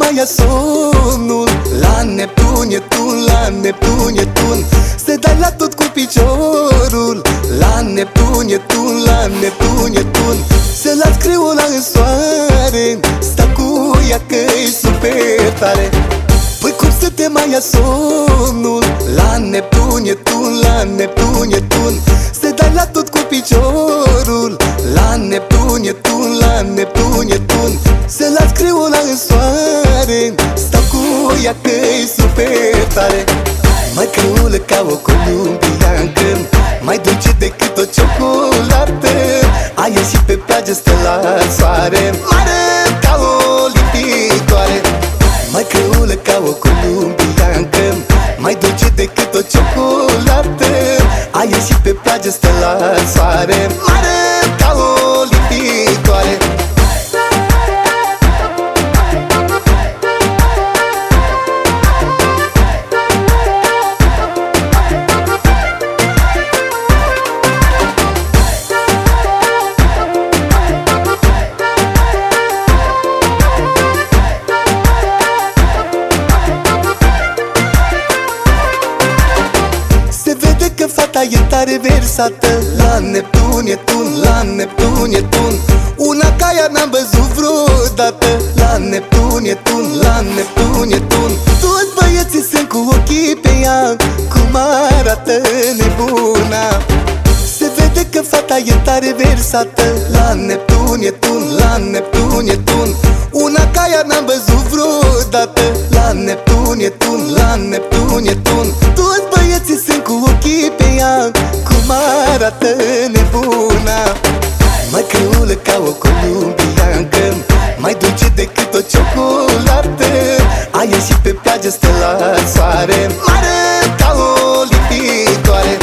ia somnul. La Neptun e tun, la Neptun e tun. Se dai la tot cu piciorul. La Neptun e tun, la Neptun e tun. Se las creiola în soare. Sta cu ea că-i super tare. Păi cum să te mai ia somnul? La Neptun e tun, la Neptun e tun. Se dai la tot cu piciorul ea că-i super tare. Mai creulă ca o columbiancă Mai dulce decât o ciocolată. A ieșit pe plajă, stă la soare Mare ca o lipitoare. Mai creulă ca o columbiancă Mai dulce decât o ciocolată. A ieșit pe plajă, stă la soare e tare versată. La Neptun e tun, la Neptun e tun. Una ca ea n-am văzut vreodată. La Neptun e tun, la Neptun e tun. Toți băieții sunt cu ochii pe ea. Cum arată nebuna? Se vede că fata e tare versată. La Neptun e tun, la Neptun e tun. Una ca ea n-am văzut vreodată. La Neptun e tun, la Neptun arată nebuna. Mai creulă ca o columbiancă. Mai dulce decât o ciocolată. A ieșit pe plajă, stă la soare. Mare ca o lipitoare.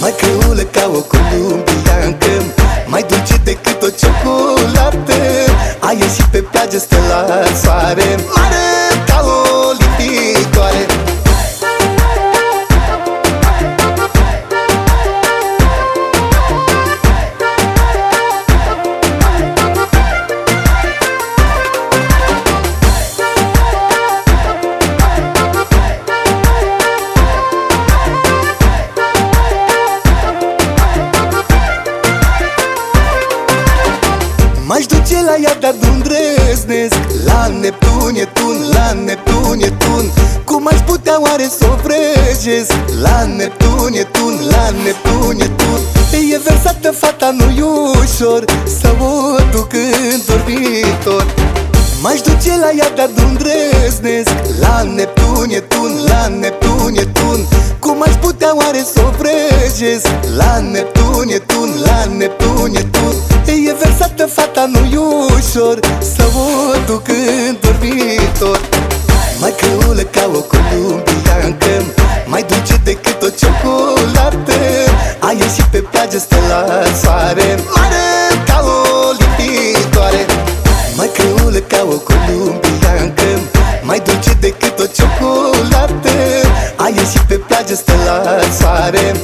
Mai creulă ca o columbiancă. Mai dulce decât o ciocolată. A ieșit pe plajă, stă la soare. Mare M-aș duce la ea, dar nu îndrăznesc La Neptun e tun, la Neptun e tun. Cum aș putea oare să o vrăjesc? La Neptun e tun, la Neptun e tun. E versată fata, nu-i ușor Să o duc în dormitor M-aș duce la ea, dar nu îndrăznesc La Neptun e tun, la Neptun e tun. Cum aș putea oare să o vrăjesc? La Neptun e tun, la Neptun e tun. E versată fata, nu ușor Să o duc în dormitor. Mai creulă ca o columbiancă Mai dulce decât o ciocolată. ca o columbia în câmp. Mai dulce decât o ciocolată Ai ieșit pe plajă, stă la soare.